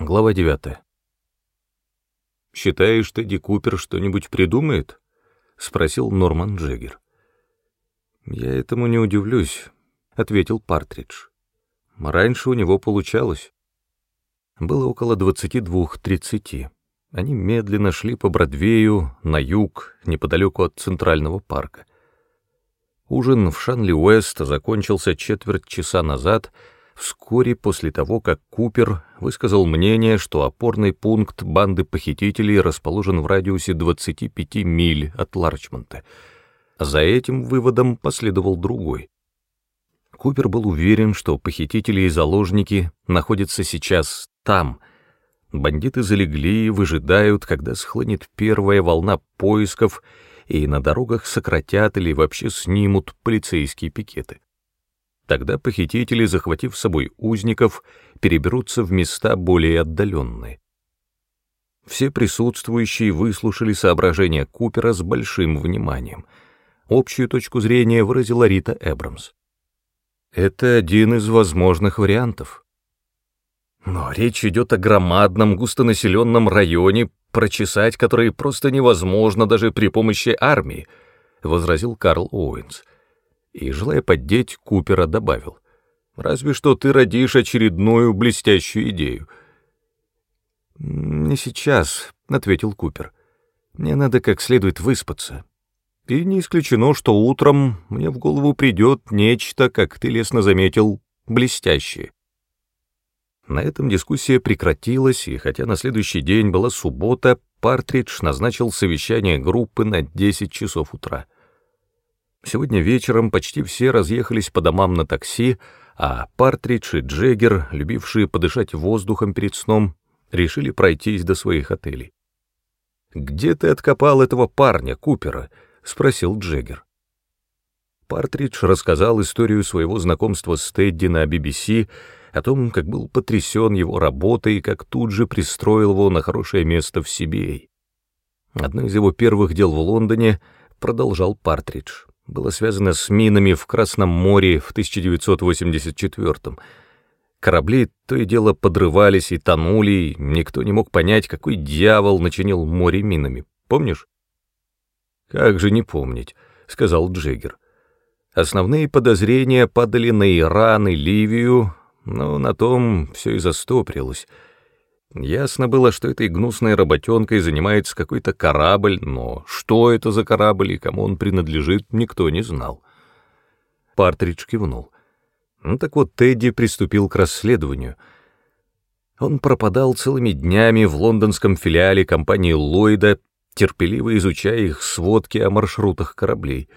Глава 9. «Считаешь, Тедди Купер что-нибудь придумает?» — спросил Норман Джеггер. «Я этому не удивлюсь», — ответил Партридж. «Раньше у него получалось». Было около двадцати двух-тридцати. Они медленно шли по Бродвею на юг, неподалеку от Центрального парка. Ужин в Шанли-Уэст закончился четверть часа назад — вскоре после того, как Купер высказал мнение, что опорный пункт банды похитителей расположен в радиусе 25 миль от Ларчмонта. За этим выводом последовал другой. Купер был уверен, что похитители и заложники находятся сейчас там. Бандиты залегли и выжидают, когда схлынет первая волна поисков, и на дорогах сократят или вообще снимут полицейские пикеты. Тогда похитители, захватив с собой узников, переберутся в места более отдаленные. Все присутствующие выслушали соображения Купера с большим вниманием. Общую точку зрения выразила Рита Эбрамс. Это один из возможных вариантов. Но речь идет о громадном густонаселенном районе, прочесать который просто невозможно даже при помощи армии, — возразил Карл Оуэнс и, желая поддеть, Купера добавил. «Разве что ты родишь очередную блестящую идею». «Не сейчас», — ответил Купер. «Мне надо как следует выспаться. И не исключено, что утром мне в голову придет нечто, как ты лестно заметил, блестящее». На этом дискуссия прекратилась, и хотя на следующий день была суббота, Партридж назначил совещание группы на 10 часов утра. Сегодня вечером почти все разъехались по домам на такси, а Партридж и Джеггер, любившие подышать воздухом перед сном, решили пройтись до своих отелей. «Где ты откопал этого парня, Купера?» — спросил Джеггер. Партридж рассказал историю своего знакомства с Тедди на BBC, о том, как был потрясен его работой и как тут же пристроил его на хорошее место в CBA. Одно из его первых дел в Лондоне продолжал Партридж было связано с минами в Красном море в 1984-м. Корабли то и дело подрывались и тонули, и никто не мог понять, какой дьявол начинил море минами. Помнишь? «Как же не помнить», — сказал Джеггер. Основные подозрения падали на Иран и Ливию, но на том все и застоприлось — Ясно было, что этой гнусной работенкой занимается какой-то корабль, но что это за корабль и кому он принадлежит, никто не знал. Партридж кивнул. Ну так вот, Тедди приступил к расследованию. Он пропадал целыми днями в лондонском филиале компании Ллойда, терпеливо изучая их сводки о маршрутах кораблей.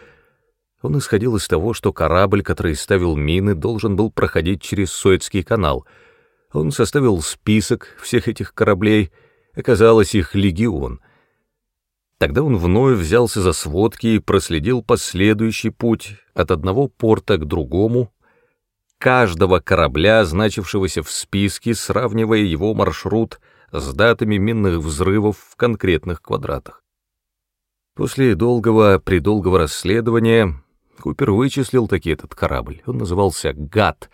Он исходил из того, что корабль, который ставил мины, должен был проходить через Суэцкий канал — он составил список всех этих кораблей, оказалось их легион. Тогда он вновь взялся за сводки и проследил последующий путь от одного порта к другому, каждого корабля, значившегося в списке, сравнивая его маршрут с датами минных взрывов в конкретных квадратах. После долгого-предолгого расследования Купер вычислил таки этот корабль. Он назывался «Гад»,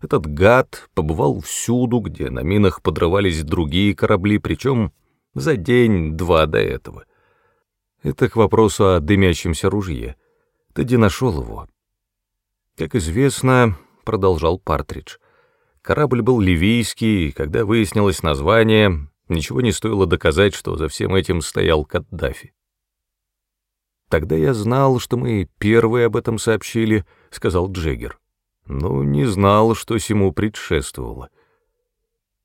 этот гад побывал всюду, где на минах подрывались другие корабли, причем за день-два до этого. Это к вопросу о дымящемся ружье. Тедди нашел его. Как известно, продолжал Партридж, корабль был ливийский, и когда выяснилось название, ничего не стоило доказать, что за всем этим стоял Каддафи. «Тогда я знал, что мы первые об этом сообщили», — сказал Джеггер но не знал, что сему предшествовало.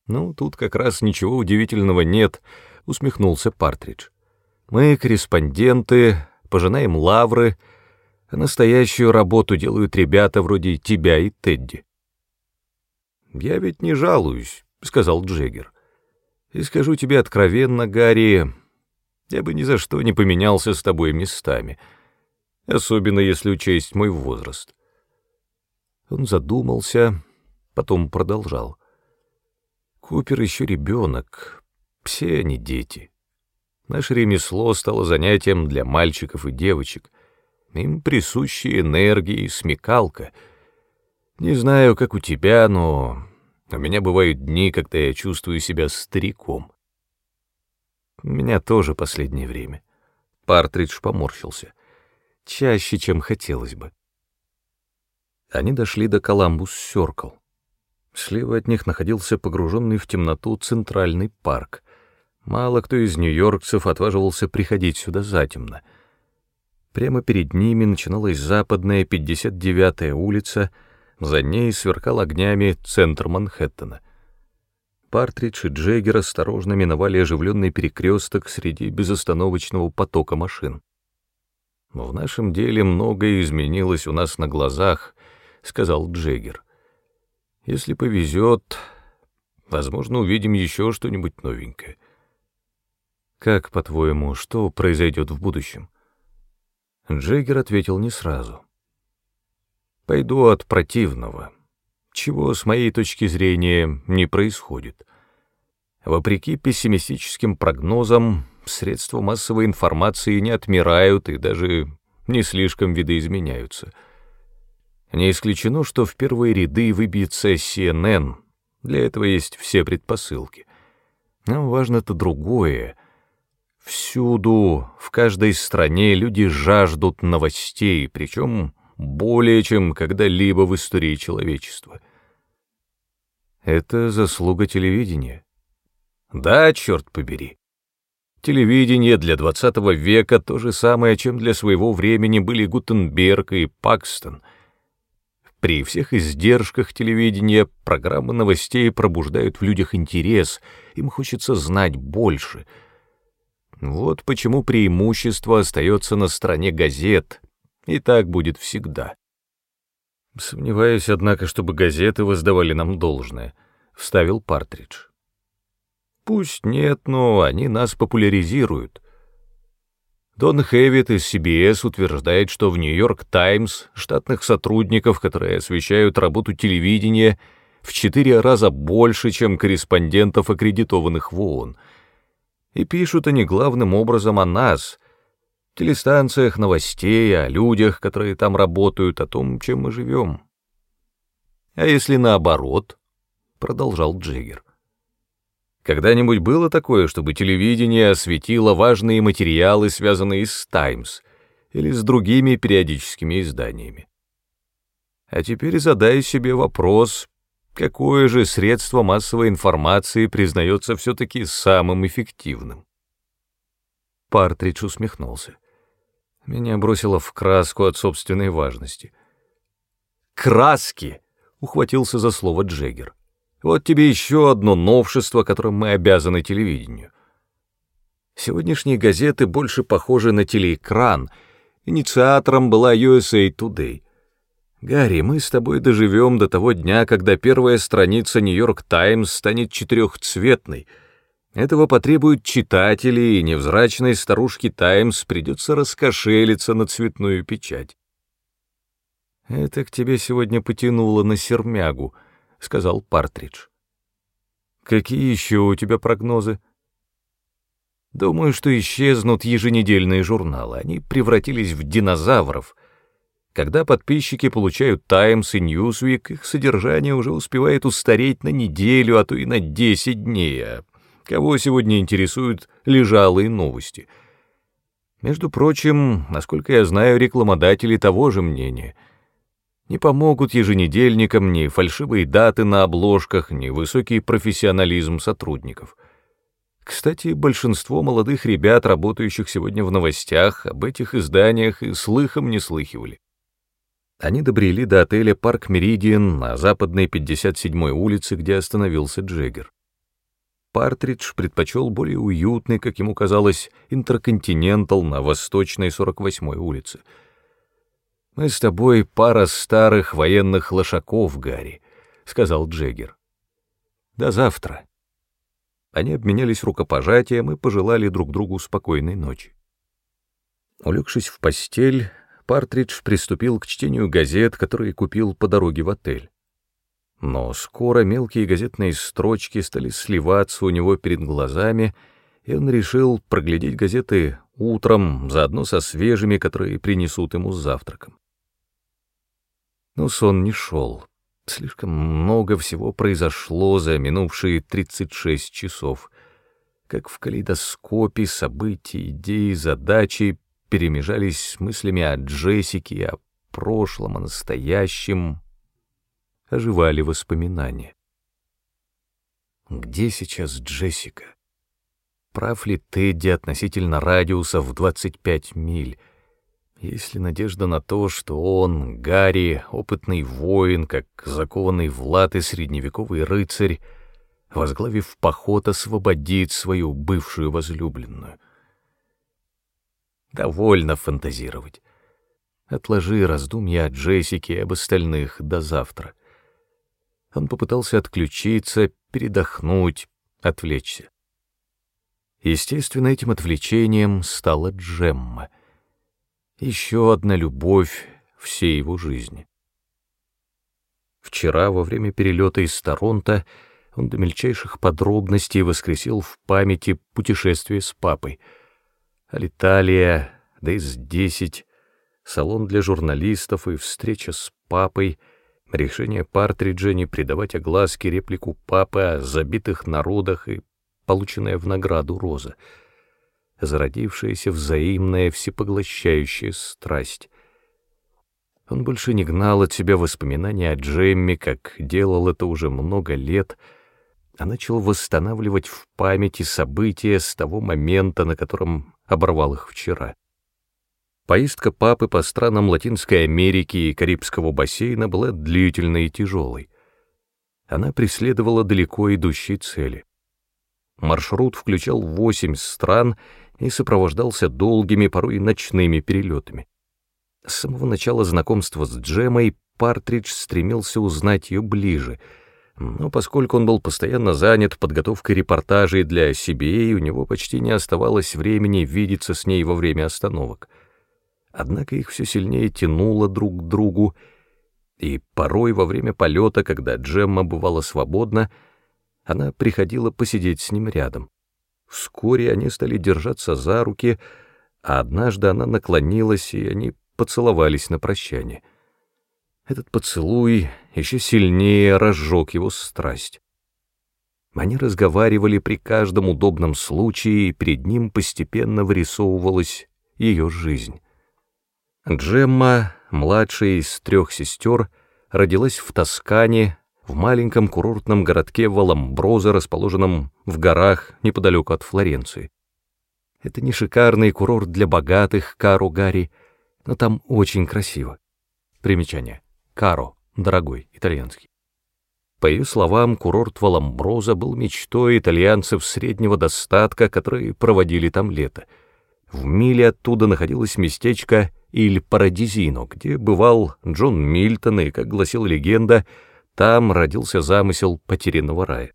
«Ну, тут как раз ничего удивительного нет», — усмехнулся Партридж. «Мы, корреспонденты, пожинаем лавры, а настоящую работу делают ребята вроде тебя и Тедди». «Я ведь не жалуюсь», — сказал Джеггер. «И скажу тебе откровенно, Гарри, я бы ни за что не поменялся с тобой местами, особенно если учесть мой возраст». Он задумался, потом продолжал. Купер еще ребенок, все они дети. Наше ремесло стало занятием для мальчиков и девочек. Им присущи энергия и смекалка. Не знаю, как у тебя, но У меня бывают дни, когда я чувствую себя стариком. У меня тоже последнее время. Партридж поморщился. Чаще, чем хотелось бы. Они дошли до Коламбус-Сёркл. Слева от них находился погруженный в темноту центральный парк. Мало кто из нью-йоркцев отваживался приходить сюда затемно. Прямо перед ними начиналась западная 59-я улица, за ней сверкал огнями центр Манхэттена. Партридж и Джеггер осторожно миновали оживленный перекресток среди безостановочного потока машин. «В нашем деле многое изменилось у нас на глазах», — сказал Джеггер. «Если повезет, возможно, увидим еще что-нибудь новенькое». «Как, по-твоему, что произойдет в будущем?» Джеггер ответил не сразу. «Пойду от противного, чего, с моей точки зрения, не происходит. Вопреки пессимистическим прогнозам, средства массовой информации не отмирают и даже не слишком видоизменяются. Не исключено, что в первые ряды выбьется CNN, для этого есть все предпосылки. Но важно-то другое — Всюду, в каждой стране люди жаждут новостей, причем более чем когда-либо в истории человечества. Это заслуга телевидения. Да, черт побери. Телевидение для XX века то же самое, чем для своего времени были Гутенберг и Пакстон. При всех издержках телевидения программы новостей пробуждают в людях интерес, им хочется знать больше — вот почему преимущество остается на стороне газет, и так будет всегда. Сомневаюсь, однако, чтобы газеты воздавали нам должное, — вставил Партридж. Пусть нет, но они нас популяризируют. Дон Хэвит из CBS утверждает, что в Нью-Йорк Таймс штатных сотрудников, которые освещают работу телевидения, в четыре раза больше, чем корреспондентов, аккредитованных в ООН — и пишут они главным образом о нас, телестанциях новостей, о людях, которые там работают, о том, чем мы живем. А если наоборот, — продолжал Джиггер, — когда-нибудь было такое, чтобы телевидение осветило важные материалы, связанные с «Таймс» или с другими периодическими изданиями? А теперь задай себе вопрос, Какое же средство массовой информации признается все-таки самым эффективным? Партридж усмехнулся. Меня бросило в краску от собственной важности. «Краски!» — ухватился за слово Джеггер. «Вот тебе еще одно новшество, которым мы обязаны телевидению. Сегодняшние газеты больше похожи на телеэкран. Инициатором была USA Today — Гарри, мы с тобой доживем до того дня, когда первая страница «Нью-Йорк Таймс» станет четырехцветной. Этого потребуют читатели, и невзрачной старушке «Таймс» придется раскошелиться на цветную печать. «Это к тебе сегодня потянуло на сермягу», — сказал Партридж. «Какие еще у тебя прогнозы?» «Думаю, что исчезнут еженедельные журналы. Они превратились в динозавров». Когда подписчики получают Times и Newsweek, их содержание уже успевает устареть на неделю, а то и на 10 дней, а кого сегодня интересуют лежалые новости. Между прочим, насколько я знаю, рекламодатели того же мнения. Не помогут еженедельникам ни фальшивые даты на обложках, ни высокий профессионализм сотрудников. Кстати, большинство молодых ребят, работающих сегодня в новостях, об этих изданиях и слыхом не слыхивали. Они добрели до отеля «Парк Меридиан» на западной 57-й улице, где остановился Джеггер. Партридж предпочел более уютный, как ему казалось, интерконтинентал на восточной 48-й улице. «Мы с тобой пара старых военных лошаков, Гарри», — сказал Джеггер. «До завтра». Они обменялись рукопожатием и пожелали друг другу спокойной ночи. Улегшись в постель, Партридж приступил к чтению газет, которые купил по дороге в отель. Но скоро мелкие газетные строчки стали сливаться у него перед глазами, и он решил проглядеть газеты утром, заодно со свежими, которые принесут ему с завтраком. Но сон не шел. Слишком много всего произошло за минувшие 36 часов. Как в калейдоскопе события, идеи, задачи перемежались с мыслями о Джессике, о прошлом, о настоящем. Оживали воспоминания. Где сейчас Джессика? Прав ли Тедди относительно радиуса в 25 миль? Есть ли надежда на то, что он, Гарри, опытный воин, как закованный в латы средневековый рыцарь, возглавив поход, освободит свою бывшую возлюбленную? Довольно фантазировать. Отложи раздумья о Джессике и об остальных до завтра. Он попытался отключиться, передохнуть, отвлечься. Естественно, этим отвлечением стала Джемма — еще одна любовь всей его жизни. Вчера, во время перелета из Торонто, он до мельчайших подробностей воскресил в памяти путешествие с папой. Алиталия, ДС-10, салон для журналистов и встреча с папой, решение Партриджа не придавать огласке реплику папы о забитых народах и полученная в награду роза — зародившаяся взаимная всепоглощающая страсть. Он больше не гнал от себя воспоминания о Джемме, как делал это уже много лет, а начал восстанавливать в памяти события с того момента, на котором оборвал их вчера. Поездка папы по странам Латинской Америки и Карибского бассейна была длительной и тяжелой. Она преследовала далеко идущие цели. Маршрут включал восемь стран — и сопровождался долгими, порой ночными перелетами. С самого начала знакомства с Джемой Партридж стремился узнать ее ближе, но поскольку он был постоянно занят подготовкой репортажей для CBA, у него почти не оставалось времени видеться с ней во время остановок. Однако их все сильнее тянуло друг к другу, и порой во время полета, когда Джемма бывала свободна, она приходила посидеть с ним рядом. Вскоре они стали держаться за руки, а однажды она наклонилась, и они поцеловались на прощание. Этот поцелуй еще сильнее разжег его страсть. Они разговаривали при каждом удобном случае, и перед ним постепенно вырисовывалась ее жизнь. Джемма, младшая из трех сестер, родилась в Тоскане в маленьком курортном городке Валамброза, расположенном в горах неподалеку от Флоренции. Это не шикарный курорт для богатых, Каро Гарри, но там очень красиво. Примечание. Каро, дорогой, итальянский. По ее словам, курорт Валамброза был мечтой итальянцев среднего достатка, которые проводили там лето. В миле оттуда находилось местечко Иль-Парадизино, где бывал Джон Мильтон и, как гласила легенда, там родился замысел потерянного рая.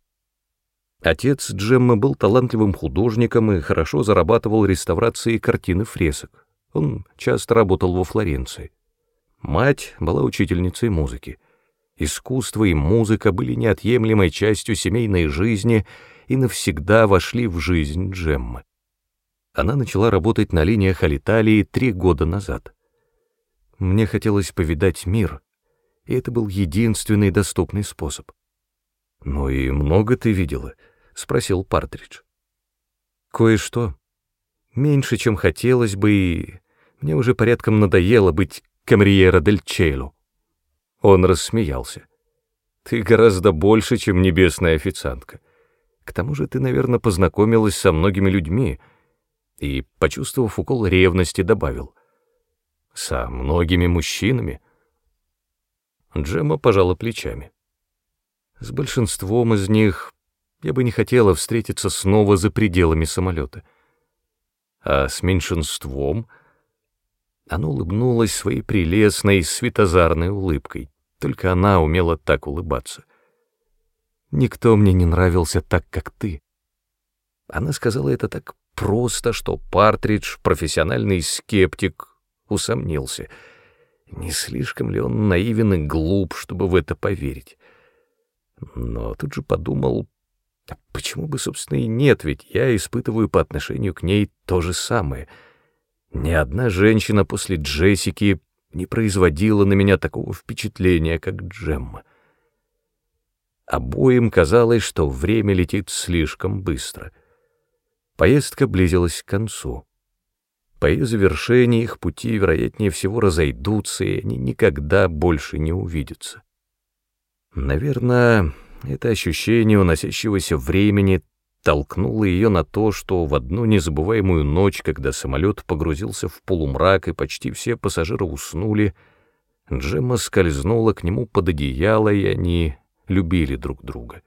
Отец Джеммы был талантливым художником и хорошо зарабатывал реставрацией картины фресок. Он часто работал во Флоренции. Мать была учительницей музыки. Искусство и музыка были неотъемлемой частью семейной жизни и навсегда вошли в жизнь Джеммы. Она начала работать на линиях Алиталии три года назад. Мне хотелось повидать мир, и это был единственный доступный способ. «Ну и много ты видела?» — спросил Партридж. «Кое-что. Меньше, чем хотелось бы, и мне уже порядком надоело быть камриера дель Челу». Он рассмеялся. «Ты гораздо больше, чем небесная официантка. К тому же ты, наверное, познакомилась со многими людьми» и, почувствовав укол ревности, добавил. «Со многими мужчинами». Джемма пожала плечами. С большинством из них я бы не хотела встретиться снова за пределами самолета. А с меньшинством... Она улыбнулась своей прелестной, светозарной улыбкой. Только она умела так улыбаться. «Никто мне не нравился так, как ты». Она сказала это так просто, что Партридж, профессиональный скептик, усомнился — не слишком ли он наивен и глуп, чтобы в это поверить? Но тут же подумал, а почему бы, собственно, и нет, ведь я испытываю по отношению к ней то же самое. Ни одна женщина после Джессики не производила на меня такого впечатления, как Джемма. Обоим казалось, что время летит слишком быстро. Поездка близилась к концу. По ее завершении их пути, вероятнее всего, разойдутся, и они никогда больше не увидятся. Наверное, это ощущение уносящегося времени толкнуло ее на то, что в одну незабываемую ночь, когда самолет погрузился в полумрак и почти все пассажиры уснули, Джемма скользнула к нему под одеяло, и они любили друг друга.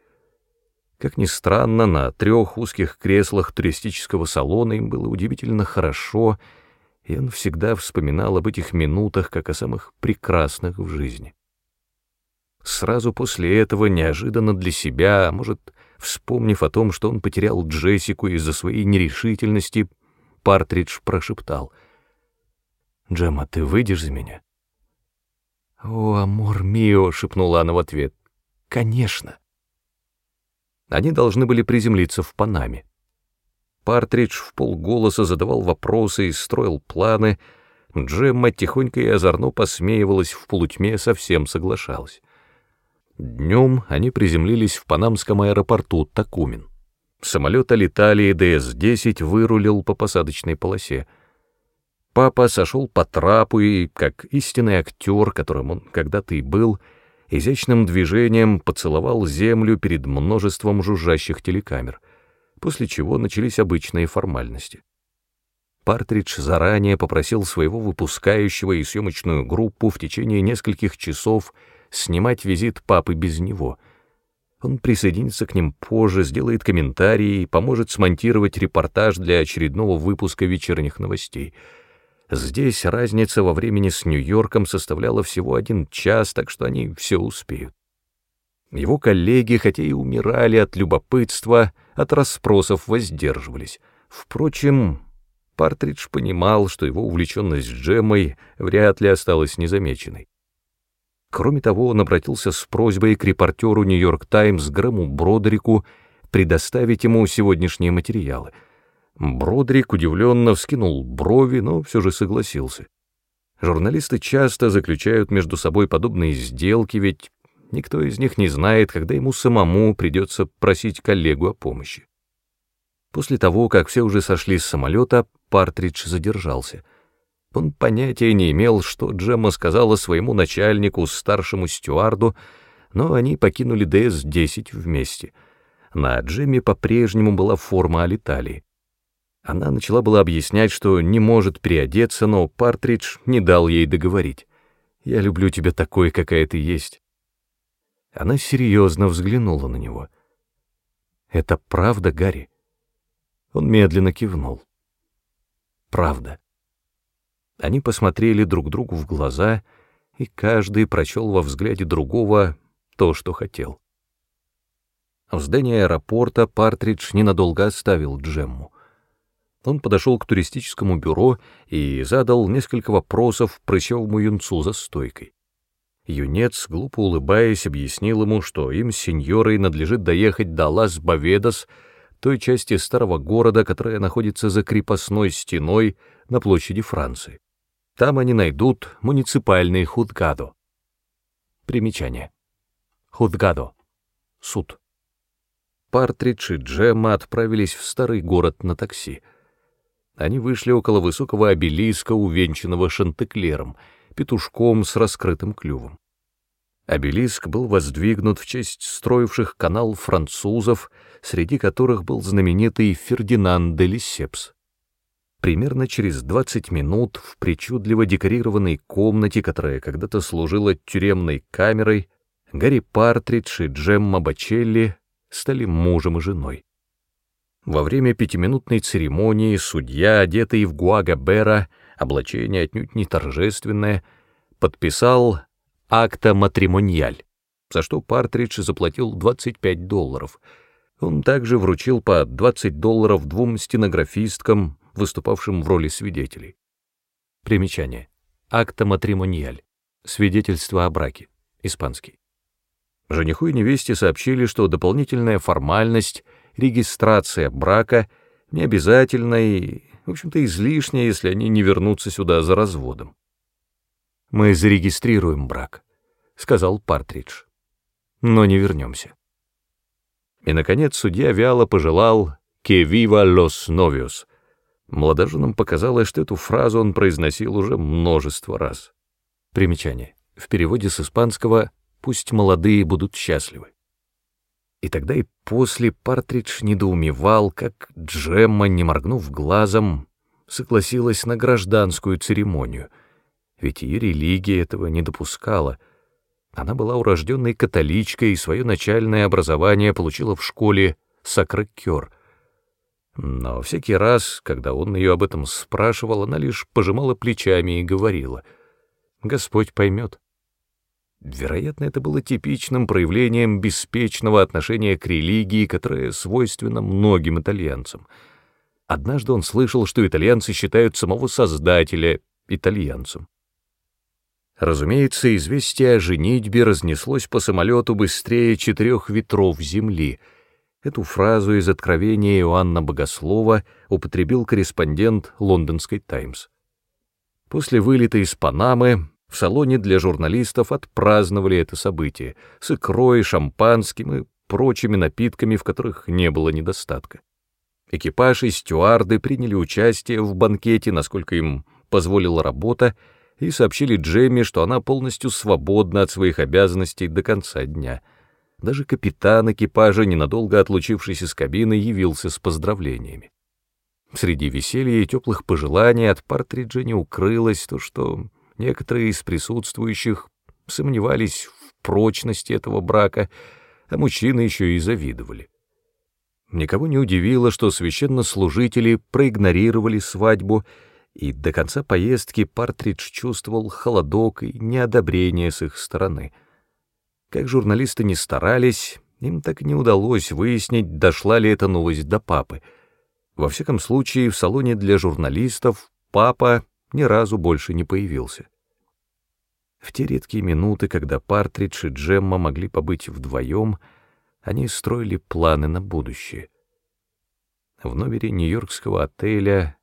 Как ни странно, на трех узких креслах туристического салона им было удивительно хорошо, и он всегда вспоминал об этих минутах как о самых прекрасных в жизни. Сразу после этого, неожиданно для себя, а может, вспомнив о том, что он потерял Джессику из-за своей нерешительности, Партридж прошептал. «Джемма, ты выйдешь за меня?» «О, амор мио!» — шепнула она в ответ. «Конечно!» Они должны были приземлиться в Панаме. Партридж в полголоса задавал вопросы и строил планы. Джемма тихонько и озорно посмеивалась в полутьме, совсем соглашалась. Днем они приземлились в панамском аэропорту Такумин. Самолета летали, и ДС-10 вырулил по посадочной полосе. Папа сошел по трапу и, как истинный актер, которым он когда-то и был, — изящным движением поцеловал землю перед множеством жужжащих телекамер, после чего начались обычные формальности. Партридж заранее попросил своего выпускающего и съемочную группу в течение нескольких часов снимать визит папы без него. Он присоединится к ним позже, сделает комментарии и поможет смонтировать репортаж для очередного выпуска вечерних новостей — Здесь разница во времени с Нью-Йорком составляла всего один час, так что они все успеют. Его коллеги, хотя и умирали от любопытства, от расспросов воздерживались. Впрочем, Партридж понимал, что его увлеченность Джемой вряд ли осталась незамеченной. Кроме того, он обратился с просьбой к репортеру «Нью-Йорк Таймс» Грэму Бродерику предоставить ему сегодняшние материалы — Бродрик удивленно вскинул брови, но все же согласился. Журналисты часто заключают между собой подобные сделки, ведь никто из них не знает, когда ему самому придется просить коллегу о помощи. После того, как все уже сошли с самолета, Партридж задержался. Он понятия не имел, что Джемма сказала своему начальнику, старшему стюарду, но они покинули ДС-10 вместе. На Джемме по-прежнему была форма Алиталии. Она начала было объяснять, что не может переодеться, но Партридж не дал ей договорить. «Я люблю тебя такой, какая ты есть». Она серьезно взглянула на него. «Это правда, Гарри?» Он медленно кивнул. «Правда». Они посмотрели друг другу в глаза, и каждый прочел во взгляде другого то, что хотел. В здании аэропорта Партридж ненадолго оставил Джемму. Он подошел к туристическому бюро и задал несколько вопросов прыщевому юнцу за стойкой. Юнец, глупо улыбаясь, объяснил ему, что им с сеньорой надлежит доехать до Лас-Баведос, той части старого города, которая находится за крепостной стеной на площади Франции. Там они найдут муниципальный худгадо. Примечание. Худгадо. Суд. Партридж и Джемма отправились в старый город на такси. Они вышли около высокого обелиска, увенчанного шантеклером, петушком с раскрытым клювом. Обелиск был воздвигнут в честь строивших канал французов, среди которых был знаменитый Фердинанд де Лисепс. Примерно через 20 минут в причудливо декорированной комнате, которая когда-то служила тюремной камерой, Гарри Партридж и Джемма Бачелли стали мужем и женой. Во время пятиминутной церемонии судья, одетый в гуагабера, облачение отнюдь не торжественное, подписал акта матримониаль, за что Партридж заплатил 25 долларов. Он также вручил по 20 долларов двум стенографисткам, выступавшим в роли свидетелей. Примечание. Акта матримониаль. Свидетельство о браке. Испанский. Жениху и невесте сообщили, что дополнительная формальность — регистрация брака не обязательна и, в общем-то, излишняя, если они не вернутся сюда за разводом. «Мы зарегистрируем брак», — сказал Партридж. «Но не вернемся». И, наконец, судья вяло пожелал «Que viva los novios». Молодоженам показалось, что эту фразу он произносил уже множество раз. Примечание. В переводе с испанского «пусть молодые будут счастливы». И тогда и после Партридж недоумевал, как Джемма, не моргнув глазом, согласилась на гражданскую церемонию, ведь ее религия этого не допускала. Она была урожденной католичкой и свое начальное образование получила в школе Сакрекер. Но всякий раз, когда он ее об этом спрашивал, она лишь пожимала плечами и говорила, «Господь поймет». Вероятно, это было типичным проявлением беспечного отношения к религии, которое свойственно многим итальянцам — Однажды он слышал, что итальянцы считают самого создателя итальянцем. Разумеется, известие о женитьбе разнеслось по самолету быстрее четырех ветров земли. Эту фразу из откровения Иоанна Богослова употребил корреспондент лондонской «Таймс». После вылета из Панамы в салоне для журналистов отпраздновали это событие с икрой, шампанским и прочими напитками, в которых не было недостатка. Экипаж и стюарды приняли участие в банкете, насколько им позволила работа, и сообщили Джемми, что она полностью свободна от своих обязанностей до конца дня. Даже капитан экипажа, ненадолго отлучившись из кабины, явился с поздравлениями. Среди веселья и теплых пожеланий от Партриджа не укрылось то, что некоторые из присутствующих сомневались в прочности этого брака, а мужчины еще и завидовали. Никого не удивило, что священнослужители проигнорировали свадьбу, и до конца поездки Партридж чувствовал холодок и неодобрение с их стороны. Как журналисты не старались, им так и не удалось выяснить, дошла ли эта новость до папы. Во всяком случае, в салоне для журналистов папа ни разу больше не появился. В те редкие минуты, когда Партридж и Джемма могли побыть вдвоем, — они строили планы на будущее. В номере нью-йоркского отеля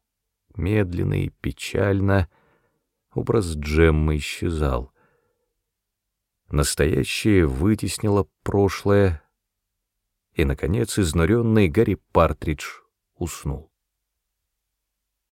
медленно и печально образ Джеммы исчезал. Настоящее вытеснило прошлое, и, наконец, изнуренный Гарри Партридж уснул.